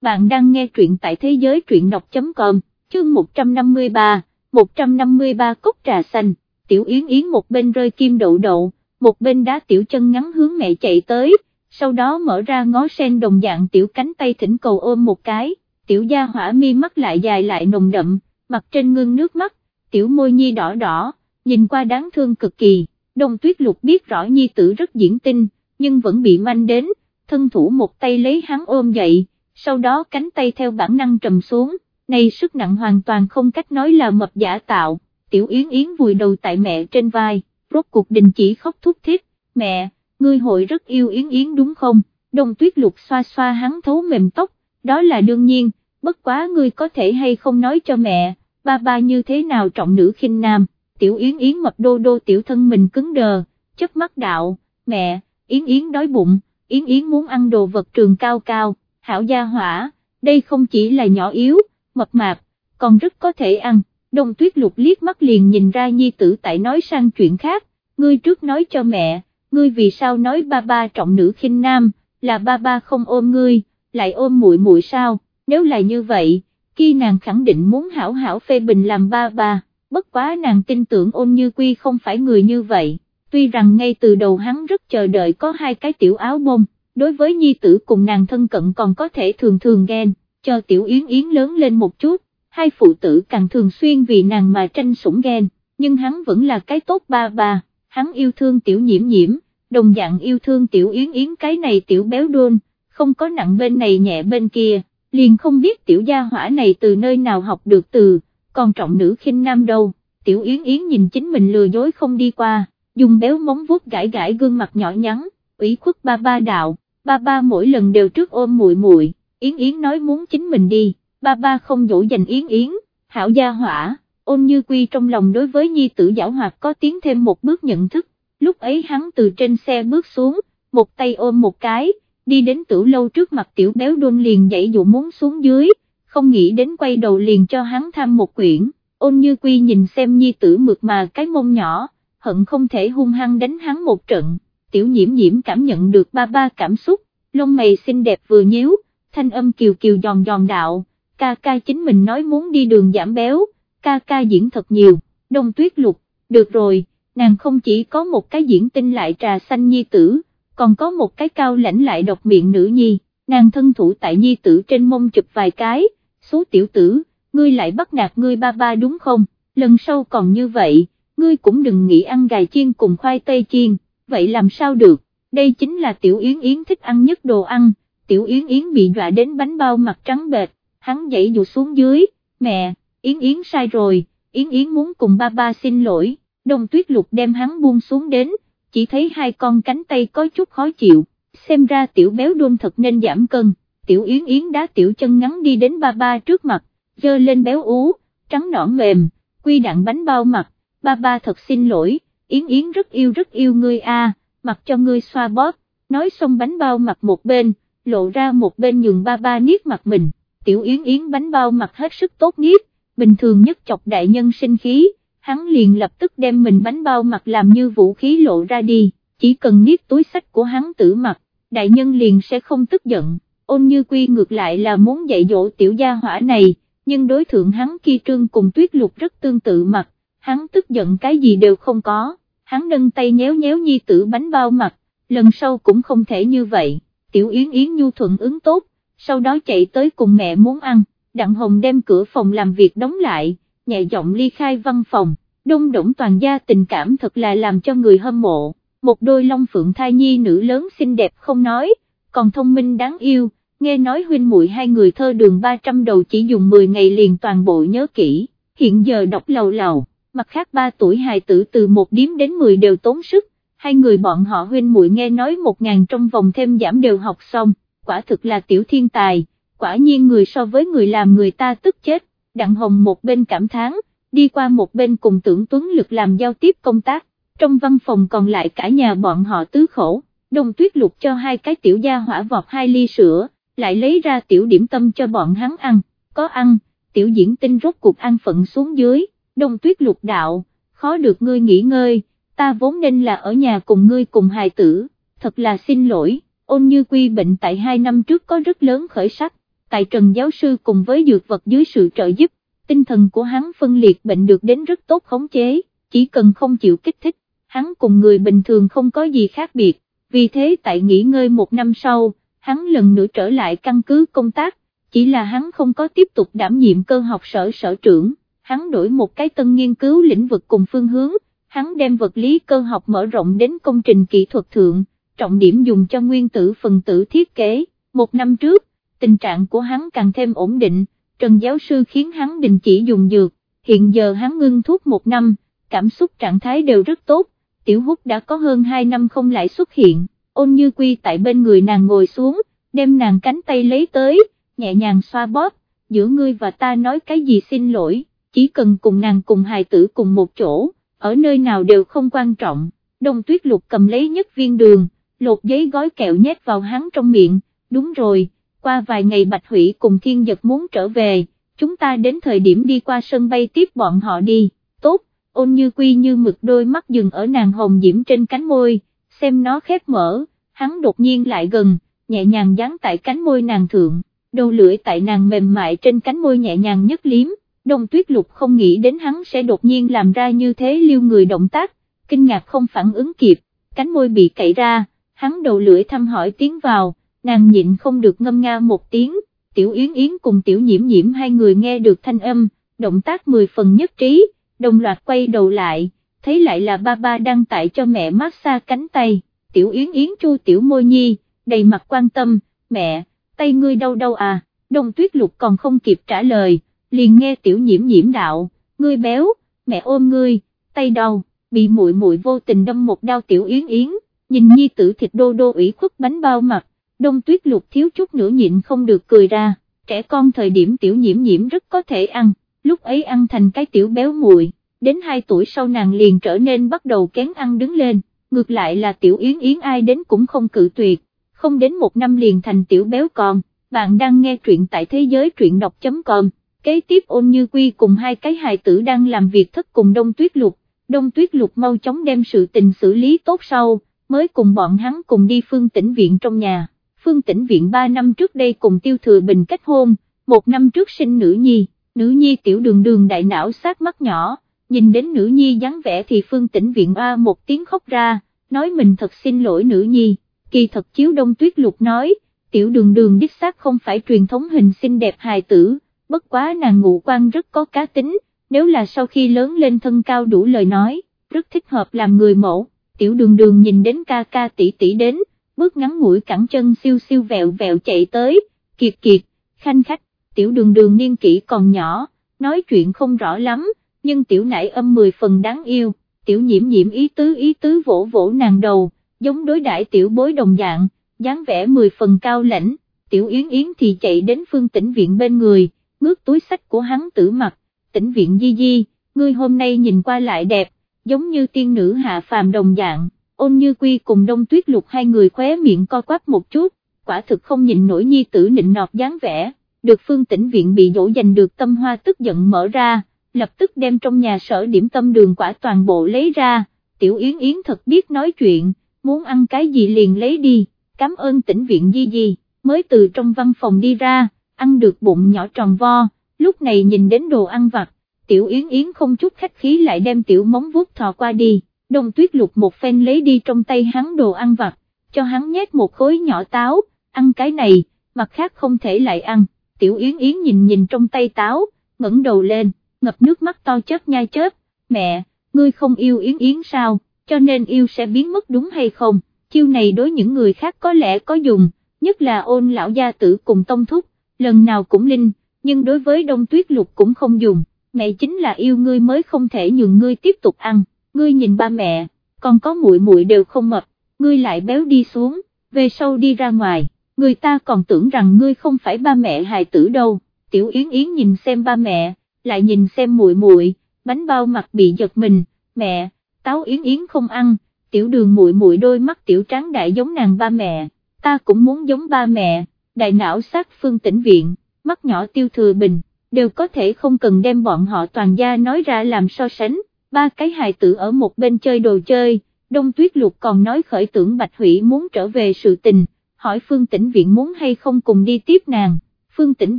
bạn đang nghe truyện tại thế giới truyện đọc.com, chương 153, 153 cốc trà xanh, tiểu yến yến một bên rơi kim đậu đậu, một bên đá tiểu chân ngắn hướng mẹ chạy tới, sau đó mở ra ngó sen đồng dạng tiểu cánh tay thỉnh cầu ôm một cái, tiểu gia hỏa mi mắt lại dài lại nồng đậm, mặt trên ngưng nước mắt, tiểu môi nhi đỏ đỏ, nhìn qua đáng thương cực kỳ, đồng tuyết lục biết rõ nhi tử rất diễn tinh, nhưng vẫn bị manh đến, thân thủ một tay lấy hắn ôm dậy, sau đó cánh tay theo bản năng trầm xuống, này sức nặng hoàn toàn không cách nói là mập giả tạo, tiểu yến yến vùi đầu tại mẹ trên vai, rốt cuộc đình chỉ khóc thúc thiết, mẹ, ngươi hội rất yêu yến yến đúng không, đông tuyết lục xoa xoa hắn thấu mềm tóc, đó là đương nhiên, bất quá ngươi có thể hay không nói cho mẹ, ba ba như thế nào trọng nữ khinh nam, tiểu yến yến mập đô đô tiểu thân mình cứng đờ, chất mắt đạo, mẹ, yến yến đói bụng, yến yến muốn ăn đồ vật trường cao cao, hảo gia hỏa, đây không chỉ là nhỏ yếu, mập mạp, còn rất có thể ăn, đông tuyết lục liếc mắt liền nhìn ra nhi tử tại nói sang chuyện khác, ngươi trước nói cho mẹ, ngươi vì sao nói ba ba trọng nữ khinh nam, là ba ba không ôm ngươi, lại ôm muội muội sao, nếu là như vậy, khi nàng khẳng định muốn hảo hảo phê bình làm ba ba, bất quá nàng tin tưởng ôn như quy không phải người như vậy, tuy rằng ngay từ đầu hắn rất chờ đợi có hai cái tiểu áo bông đối với nhi tử cùng nàng thân cận còn có thể thường thường ghen, cho tiểu yến yến lớn lên một chút, hai phụ tử càng thường xuyên vì nàng mà tranh sủng ghen, nhưng hắn vẫn là cái tốt ba ba, hắn yêu thương tiểu nhiễm nhiễm, đồng dạng yêu thương tiểu yến yến cái này tiểu béo đôn, không có nặng bên này nhẹ bên kia, liền không biết tiểu gia hỏa này từ nơi nào học được từ, còn trọng nữ khinh nam đâu, tiểu yến yến nhìn chính mình lừa dối không đi qua, dùng béo móng vuốt gãi gãi gương mặt nhỏ nhắn, ủy khuất ba ba đạo, ba ba mỗi lần đều trước ôm muội muội, Yến Yến nói muốn chính mình đi, ba ba không dỗ dành Yến Yến, hảo gia hỏa, ôn như quy trong lòng đối với nhi tử giảo hoạt có tiến thêm một bước nhận thức, lúc ấy hắn từ trên xe bước xuống, một tay ôm một cái, đi đến tử lâu trước mặt tiểu béo đôn liền dậy dụ muốn xuống dưới, không nghĩ đến quay đầu liền cho hắn tham một quyển, ôn như quy nhìn xem nhi tử mượt mà cái mông nhỏ, hận không thể hung hăng đánh hắn một trận tiểu nhiễm nhiễm cảm nhận được ba ba cảm xúc, lông mày xinh đẹp vừa nhíu, thanh âm kiều kiều giòn giòn đạo, ca ca chính mình nói muốn đi đường giảm béo, ca ca diễn thật nhiều, đông tuyết lục, được rồi, nàng không chỉ có một cái diễn tinh lại trà xanh nhi tử, còn có một cái cao lãnh lại độc miệng nữ nhi, nàng thân thủ tại nhi tử trên mông chụp vài cái, số tiểu tử, ngươi lại bắt nạt ngươi ba ba đúng không, lần sau còn như vậy, ngươi cũng đừng nghĩ ăn gà chiên cùng khoai tây chiên vậy làm sao được, đây chính là Tiểu Yến Yến thích ăn nhất đồ ăn, Tiểu Yến Yến bị dọa đến bánh bao mặt trắng bệt, hắn dậy dụ xuống dưới, mẹ, Yến Yến sai rồi, Yến Yến muốn cùng ba ba xin lỗi, đồng tuyết lục đem hắn buông xuống đến, chỉ thấy hai con cánh tay có chút khó chịu, xem ra tiểu béo đôn thật nên giảm cân, tiểu Yến Yến đá tiểu chân ngắn đi đến ba ba trước mặt, dơ lên béo ú, trắng nõn mềm, quy đạn bánh bao mặt, ba ba thật xin lỗi. Yến Yến rất yêu rất yêu ngươi a, mặc cho ngươi xoa bóp, nói xong bánh bao mặt một bên, lộ ra một bên nhường ba ba niết mặt mình, tiểu Yến Yến bánh bao mặt hết sức tốt niết, bình thường nhất chọc đại nhân sinh khí, hắn liền lập tức đem mình bánh bao mặt làm như vũ khí lộ ra đi, chỉ cần niết túi sách của hắn tử mặt, đại nhân liền sẽ không tức giận, ôn như quy ngược lại là muốn dạy dỗ tiểu gia hỏa này, nhưng đối thượng hắn khi trương cùng tuyết lục rất tương tự mặt, hắn tức giận cái gì đều không có hắn nâng tay nhéo nhéo nhi tử bánh bao mặt, lần sau cũng không thể như vậy, tiểu yến yến nhu thuận ứng tốt, sau đó chạy tới cùng mẹ muốn ăn, đặng hồng đem cửa phòng làm việc đóng lại, nhẹ giọng ly khai văn phòng, đông đổng toàn gia tình cảm thật là làm cho người hâm mộ, một đôi long phượng thai nhi nữ lớn xinh đẹp không nói, còn thông minh đáng yêu, nghe nói huynh muội hai người thơ đường 300 đầu chỉ dùng 10 ngày liền toàn bộ nhớ kỹ, hiện giờ đọc lầu lầu mặt khác ba tuổi hài tử từ một điếm đến 10 đều tốn sức, hai người bọn họ huynh muội nghe nói một ngàn trong vòng thêm giảm đều học xong, quả thực là tiểu thiên tài, quả nhiên người so với người làm người ta tức chết, đặng hồng một bên cảm thán, đi qua một bên cùng tưởng tuấn lực làm giao tiếp công tác, trong văn phòng còn lại cả nhà bọn họ tứ khổ, đông tuyết lục cho hai cái tiểu gia hỏa vọt hai ly sữa, lại lấy ra tiểu điểm tâm cho bọn hắn ăn, có ăn, tiểu diễn tinh rốt cuộc ăn phận xuống dưới đông tuyết lục đạo, khó được ngươi nghỉ ngơi, ta vốn nên là ở nhà cùng ngươi cùng hài tử, thật là xin lỗi, ôn như quy bệnh tại hai năm trước có rất lớn khởi sắc, tại Trần giáo sư cùng với dược vật dưới sự trợ giúp, tinh thần của hắn phân liệt bệnh được đến rất tốt khống chế, chỉ cần không chịu kích thích, hắn cùng người bình thường không có gì khác biệt, vì thế tại nghỉ ngơi một năm sau, hắn lần nữa trở lại căn cứ công tác, chỉ là hắn không có tiếp tục đảm nhiệm cơ học sở sở trưởng, hắn đổi một cái tân nghiên cứu lĩnh vực cùng phương hướng, hắn đem vật lý cơ học mở rộng đến công trình kỹ thuật thượng, trọng điểm dùng cho nguyên tử phần tử thiết kế, một năm trước, tình trạng của hắn càng thêm ổn định, Trần giáo sư khiến hắn đình chỉ dùng dược, hiện giờ hắn ngưng thuốc một năm, cảm xúc trạng thái đều rất tốt, tiểu hút đã có hơn 2 năm không lại xuất hiện, ôn như quy tại bên người nàng ngồi xuống, đem nàng cánh tay lấy tới, nhẹ nhàng xoa bóp, giữa ngươi và ta nói cái gì xin lỗi, chỉ cần cùng nàng cùng hài tử cùng một chỗ, ở nơi nào đều không quan trọng, đông tuyết lục cầm lấy nhất viên đường, lột giấy gói kẹo nhét vào hắn trong miệng, đúng rồi, qua vài ngày Bạch Hủy cùng Thiên Giật muốn trở về, chúng ta đến thời điểm đi qua sân bay tiếp bọn họ đi, tốt, ôn như quy như mực đôi mắt dừng ở nàng hồng diễm trên cánh môi, xem nó khép mở, hắn đột nhiên lại gần, nhẹ nhàng dán tại cánh môi nàng thượng, đầu lưỡi tại nàng mềm mại trên cánh môi nhẹ nhàng nhất liếm, đông tuyết lục không nghĩ đến hắn sẽ đột nhiên làm ra như thế liêu người động tác, kinh ngạc không phản ứng kịp, cánh môi bị cậy ra, hắn đầu lưỡi thăm hỏi tiếng vào, nàng nhịn không được ngâm nga một tiếng, tiểu yến yến cùng tiểu nhiễm nhiễm hai người nghe được thanh âm, động tác mười phần nhất trí, đồng loạt quay đầu lại, thấy lại là ba ba đang tại cho mẹ massage cánh tay, tiểu yến yến chu tiểu môi nhi, đầy mặt quan tâm, mẹ, tay ngươi đau đau à, đông tuyết lục còn không kịp trả lời, liền nghe tiểu nhiễm nhiễm đạo, ngươi béo, mẹ ôm ngươi, tay đau, bị muội muội vô tình đâm một đau tiểu yến yến, nhìn nhi tử thịt đô đô ủy khuất bánh bao mặt, đông tuyết lục thiếu chút nữa nhịn không được cười ra, trẻ con thời điểm tiểu nhiễm nhiễm rất có thể ăn, lúc ấy ăn thành cái tiểu béo muội, đến 2 tuổi sau nàng liền trở nên bắt đầu kén ăn đứng lên, ngược lại là tiểu yến yến ai đến cũng không cự tuyệt, không đến một năm liền thành tiểu béo con, bạn đang nghe truyện tại thế giới truyện đọc.com, kế tiếp ôn như quy cùng hai cái hài tử đang làm việc thất cùng đông tuyết lục, đông tuyết lục mau chóng đem sự tình xử lý tốt sau, mới cùng bọn hắn cùng đi phương tĩnh viện trong nhà. Phương Tĩnh Viện 3 năm trước đây cùng Tiêu Thừa Bình kết hôn, một năm trước sinh nữ nhi, nữ nhi tiểu đường đường đại não sát mắt nhỏ, nhìn đến nữ nhi dáng vẻ thì Phương Tĩnh Viện a một tiếng khóc ra, nói mình thật xin lỗi nữ nhi, kỳ thật chiếu đông tuyết lục nói, tiểu đường đường đích xác không phải truyền thống hình xinh đẹp hài tử, bất quá nàng ngụ quan rất có cá tính, nếu là sau khi lớn lên thân cao đủ lời nói, rất thích hợp làm người mẫu, tiểu đường đường nhìn đến ca ca tỷ tỷ đến, bước ngắn ngủi cẳng chân siêu siêu vẹo vẹo chạy tới, kiệt kiệt, khanh khách, tiểu đường đường niên kỷ còn nhỏ, nói chuyện không rõ lắm, nhưng tiểu nải âm mười phần đáng yêu, tiểu nhiễm nhiễm ý tứ ý tứ vỗ vỗ nàng đầu, giống đối đãi tiểu bối đồng dạng, dáng vẻ mười phần cao lãnh, tiểu yến yến thì chạy đến phương tĩnh viện bên người, ngước túi sách của hắn tử mặt, tĩnh viện di di, ngươi hôm nay nhìn qua lại đẹp, giống như tiên nữ hạ phàm đồng dạng. Ôn như quy cùng đông tuyết lục hai người khóe miệng co quắp một chút, quả thực không nhìn nổi nhi tử nịnh nọt dáng vẻ, được phương tĩnh viện bị dỗ dành được tâm hoa tức giận mở ra, lập tức đem trong nhà sở điểm tâm đường quả toàn bộ lấy ra, tiểu yến yến thật biết nói chuyện, muốn ăn cái gì liền lấy đi, cảm ơn tĩnh viện di di, mới từ trong văn phòng đi ra, ăn được bụng nhỏ tròn vo, lúc này nhìn đến đồ ăn vặt, tiểu yến yến không chút khách khí lại đem tiểu móng vuốt thò qua đi đông tuyết lục một phen lấy đi trong tay hắn đồ ăn vặt, cho hắn nhét một khối nhỏ táo, ăn cái này, mặt khác không thể lại ăn, tiểu yến yến nhìn nhìn trong tay táo, ngẩng đầu lên, ngập nước mắt to chớp nhai chớp, mẹ, ngươi không yêu yến yến sao, cho nên yêu sẽ biến mất đúng hay không, chiêu này đối những người khác có lẽ có dùng, nhất là ôn lão gia tử cùng tông thúc, lần nào cũng linh, nhưng đối với đông tuyết lục cũng không dùng, mẹ chính là yêu ngươi mới không thể nhường ngươi tiếp tục ăn. Ngươi nhìn ba mẹ, còn có muội muội đều không mập, ngươi lại béo đi xuống, về sau đi ra ngoài, người ta còn tưởng rằng ngươi không phải ba mẹ hài tử đâu, tiểu yến yến nhìn xem ba mẹ, lại nhìn xem muội muội, bánh bao mặt bị giật mình, mẹ, táo yến yến không ăn, tiểu đường muội muội đôi mắt tiểu trắng đại giống nàng ba mẹ, ta cũng muốn giống ba mẹ, đại não sát phương tĩnh viện, mắt nhỏ tiêu thừa bình, đều có thể không cần đem bọn họ toàn gia nói ra làm so sánh. Ba cái hài tử ở một bên chơi đồ chơi, đông tuyết lục còn nói khởi tưởng Bạch Hủy muốn trở về sự tình, hỏi Phương Tĩnh Viện muốn hay không cùng đi tiếp nàng, Phương Tĩnh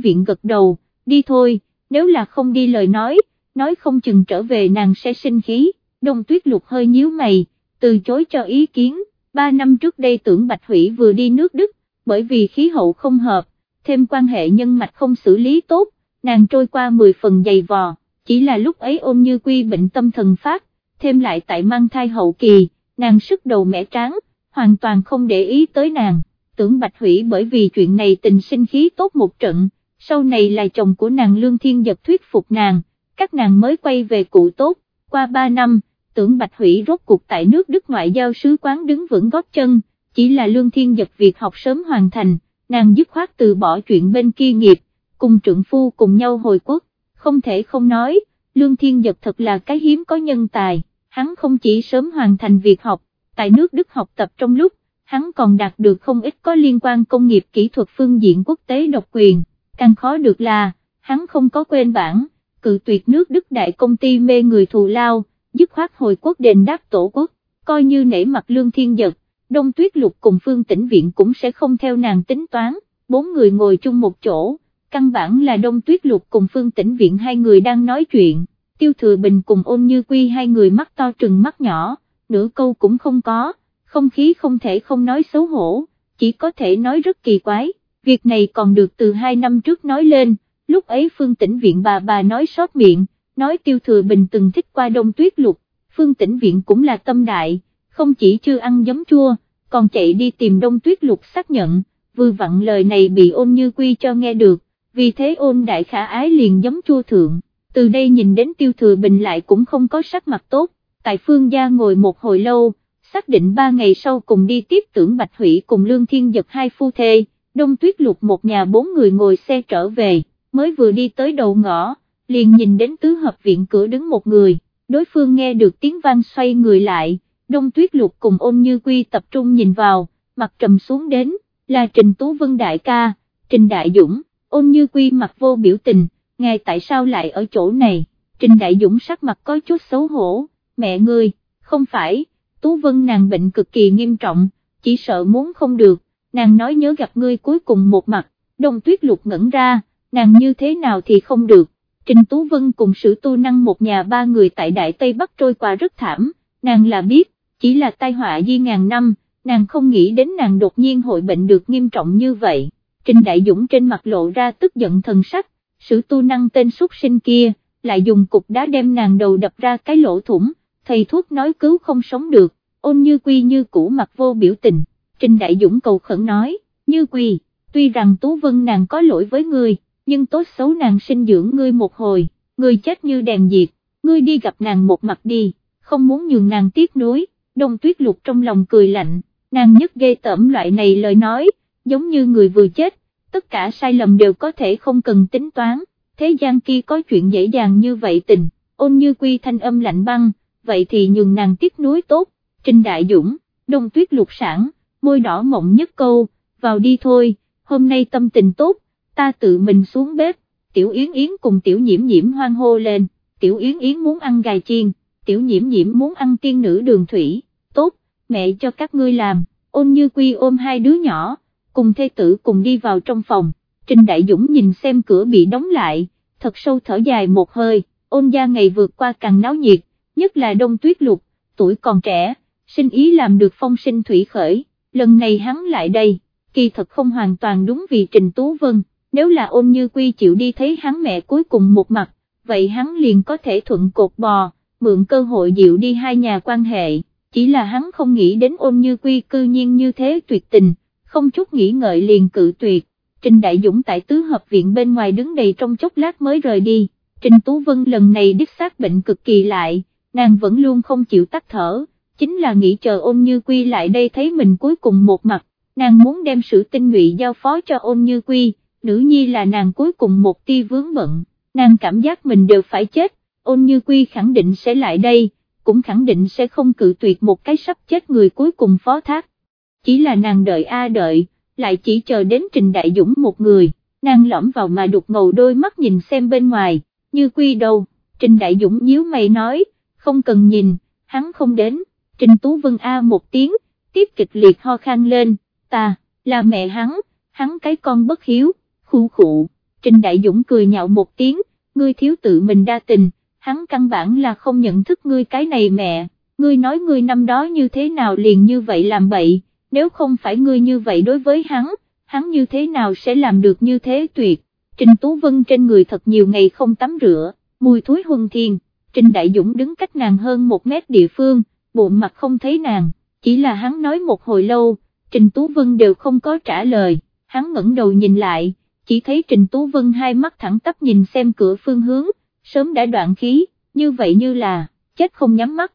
Viện gật đầu, đi thôi, nếu là không đi lời nói, nói không chừng trở về nàng sẽ sinh khí, đông tuyết lục hơi nhíu mày, từ chối cho ý kiến, ba năm trước đây tưởng Bạch Hủy vừa đi nước Đức, bởi vì khí hậu không hợp, thêm quan hệ nhân mạch không xử lý tốt, nàng trôi qua 10 phần dày vò, chỉ là lúc ấy ôm như quy bệnh tâm thần phát, thêm lại tại mang thai hậu kỳ, nàng sức đầu mẻ tráng, hoàn toàn không để ý tới nàng, tưởng Bạch Hủy bởi vì chuyện này tình sinh khí tốt một trận, sau này là chồng của nàng Lương Thiên Giật thuyết phục nàng, các nàng mới quay về cụ tốt, qua 3 năm, tưởng Bạch Hủy rốt cuộc tại nước Đức ngoại giao sứ quán đứng vững gót chân, chỉ là Lương Thiên Giật việc học sớm hoàn thành, nàng dứt khoát từ bỏ chuyện bên kia nghiệp, cùng trượng phu cùng nhau hồi quốc, không thể không nói, Lương Thiên Giật thật là cái hiếm có nhân tài, hắn không chỉ sớm hoàn thành việc học, tại nước Đức học tập trong lúc, hắn còn đạt được không ít có liên quan công nghiệp kỹ thuật phương diện quốc tế độc quyền, càng khó được là, hắn không có quên bản, cự tuyệt nước Đức đại công ty mê người thù lao, dứt khoát hồi quốc đền đáp tổ quốc, coi như nể mặt Lương Thiên Giật, Đông Tuyết Lục cùng Phương Tĩnh Viện cũng sẽ không theo nàng tính toán, bốn người ngồi chung một chỗ, căn bản là Đông Tuyết Lục cùng Phương Tĩnh Viện hai người đang nói chuyện, Tiêu Thừa Bình cùng ôn như quy hai người mắt to trừng mắt nhỏ, nửa câu cũng không có, không khí không thể không nói xấu hổ, chỉ có thể nói rất kỳ quái, việc này còn được từ hai năm trước nói lên, lúc ấy Phương Tĩnh Viện bà bà nói sót miệng, nói Tiêu Thừa Bình từng thích qua Đông Tuyết Lục, Phương Tĩnh Viện cũng là tâm đại, không chỉ chưa ăn giấm chua, còn chạy đi tìm Đông Tuyết Lục xác nhận, vừa vặn lời này bị ôn như quy cho nghe được, vì thế ôn đại khả ái liền giấm chua thượng, từ đây nhìn đến Tiêu Thừa Bình lại cũng không có sắc mặt tốt, tại phương gia ngồi một hồi lâu, xác định ba ngày sau cùng đi tiếp tưởng Bạch Hủy cùng Lương Thiên Giật hai phu thê, Đông Tuyết Lục một nhà bốn người ngồi xe trở về, mới vừa đi tới đầu ngõ, liền nhìn đến tứ hợp viện cửa đứng một người, đối phương nghe được tiếng vang xoay người lại, Đông Tuyết Lục cùng ôn như quy tập trung nhìn vào, mặt trầm xuống đến, là Trình Tú Vân Đại ca, Trình Đại Dũng, ôn như quy mặt vô biểu tình, ngài tại sao lại ở chỗ này, Trình Đại Dũng sắc mặt có chút xấu hổ, mẹ ngươi, không phải, Tú Vân nàng bệnh cực kỳ nghiêm trọng, chỉ sợ muốn không được, nàng nói nhớ gặp ngươi cuối cùng một mặt, Đông Tuyết Lục ngẩn ra, nàng như thế nào thì không được, Trình Tú Vân cùng sử tu năng một nhà ba người tại Đại Tây Bắc trôi qua rất thảm, nàng là biết, chỉ là tai họa di ngàn năm, nàng không nghĩ đến nàng đột nhiên hội bệnh được nghiêm trọng như vậy. Trình Đại Dũng trên mặt lộ ra tức giận thần sắc, sử tu năng tên xuất sinh kia, lại dùng cục đá đem nàng đầu đập ra cái lỗ thủng, thầy thuốc nói cứu không sống được, ôn như quy như cũ mặt vô biểu tình, Trình Đại Dũng cầu khẩn nói, như quy, tuy rằng Tú Vân nàng có lỗi với ngươi, nhưng tốt xấu nàng sinh dưỡng ngươi một hồi, ngươi chết như đèn diệt, ngươi đi gặp nàng một mặt đi, không muốn nhường nàng tiếc nuối, đông tuyết lục trong lòng cười lạnh, nàng nhất ghê tởm loại này lời nói, giống như người vừa chết, tất cả sai lầm đều có thể không cần tính toán, thế gian kia có chuyện dễ dàng như vậy tình, ôn như quy thanh âm lạnh băng, vậy thì nhường nàng tiếc nuối tốt, Trình Đại Dũng, đông tuyết lục sản, môi đỏ mộng nhất câu, vào đi thôi, hôm nay tâm tình tốt, ta tự mình xuống bếp, tiểu yến yến cùng tiểu nhiễm nhiễm hoang hô lên, tiểu yến yến muốn ăn gà chiên, tiểu nhiễm nhiễm muốn ăn tiên nữ đường thủy, tốt, mẹ cho các ngươi làm, ôn như quy ôm hai đứa nhỏ, cùng thê tử cùng đi vào trong phòng, Trình Đại Dũng nhìn xem cửa bị đóng lại, thật sâu thở dài một hơi, ôn gia ngày vượt qua càng náo nhiệt, nhất là đông tuyết lục, tuổi còn trẻ, sinh ý làm được phong sinh thủy khởi, lần này hắn lại đây, kỳ thật không hoàn toàn đúng vì Trình Tú Vân, nếu là ôn như quy chịu đi thấy hắn mẹ cuối cùng một mặt, vậy hắn liền có thể thuận cột bò, mượn cơ hội dịu đi hai nhà quan hệ, chỉ là hắn không nghĩ đến ôn như quy cư nhiên như thế tuyệt tình, không chút nghĩ ngợi liền cự tuyệt, Trình Đại Dũng tại tứ hợp viện bên ngoài đứng đầy trong chốc lát mới rời đi, Trình Tú Vân lần này đích xác bệnh cực kỳ lại, nàng vẫn luôn không chịu tắt thở, chính là nghĩ chờ ôn như quy lại đây thấy mình cuối cùng một mặt, nàng muốn đem sự tinh nguyện giao phó cho ôn như quy, nữ nhi là nàng cuối cùng một ti vướng bận, nàng cảm giác mình đều phải chết, ôn như quy khẳng định sẽ lại đây, cũng khẳng định sẽ không cự tuyệt một cái sắp chết người cuối cùng phó thác. Chỉ là nàng đợi a đợi, lại chỉ chờ đến Trình Đại Dũng một người, nàng lõm vào mà đục ngầu đôi mắt nhìn xem bên ngoài, như quy đâu, Trình Đại Dũng nhíu mày nói, không cần nhìn, hắn không đến, Trình Tú Vân A một tiếng, tiếp kịch liệt ho khan lên, ta, là mẹ hắn, hắn cái con bất hiếu khu khụ, Trình Đại Dũng cười nhạo một tiếng, ngươi thiếu tự mình đa tình, hắn căn bản là không nhận thức ngươi cái này mẹ, ngươi nói ngươi năm đó như thế nào liền như vậy làm bậy, nếu không phải ngươi như vậy đối với hắn, hắn như thế nào sẽ làm được như thế tuyệt, Trình Tú Vân trên người thật nhiều ngày không tắm rửa, mùi thối huân thiên, Trình Đại Dũng đứng cách nàng hơn một mét địa phương, bụng mặt không thấy nàng, chỉ là hắn nói một hồi lâu, Trình Tú Vân đều không có trả lời, hắn ngẩng đầu nhìn lại, chỉ thấy Trình Tú Vân hai mắt thẳng tắp nhìn xem cửa phương hướng, sớm đã đoạn khí, như vậy như là, chết không nhắm mắt,